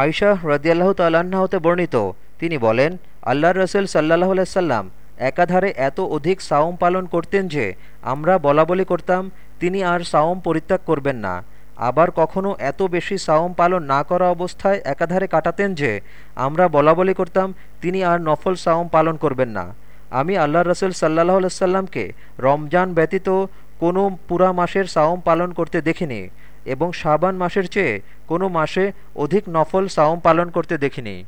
আয়শা রদিয়াল্লাহ তাল্লাহ্ন হতে বর্ণিত। তিনি বলেন আল্লাহ রসুল সাল্লাহ সাল্লাম একাধারে এত অধিক সাওম পালন করতেন যে, আমরা বলা বলি করতাম, তিনি আর সাওম পরিত্যাগ করবেন না। আবার কখনও এত বেশি সাওম পালন না করা অবস্থায় একাধারে কাটাতেন যে, আমরা বলা বলি করতাম, তিনি আর নফল সাওম পালন করবেন না। আমি আল্লাহ রসুল সাল্লাহ সাল্লামকে রমজান ব্যতীত কোনো পুরা মাসের সাওম পালন করতে দেখিনি। এবং শাবান মাসের চেয়ে কোনো মাসে অধিক নফল সাওম পালন করতে দেখিনি।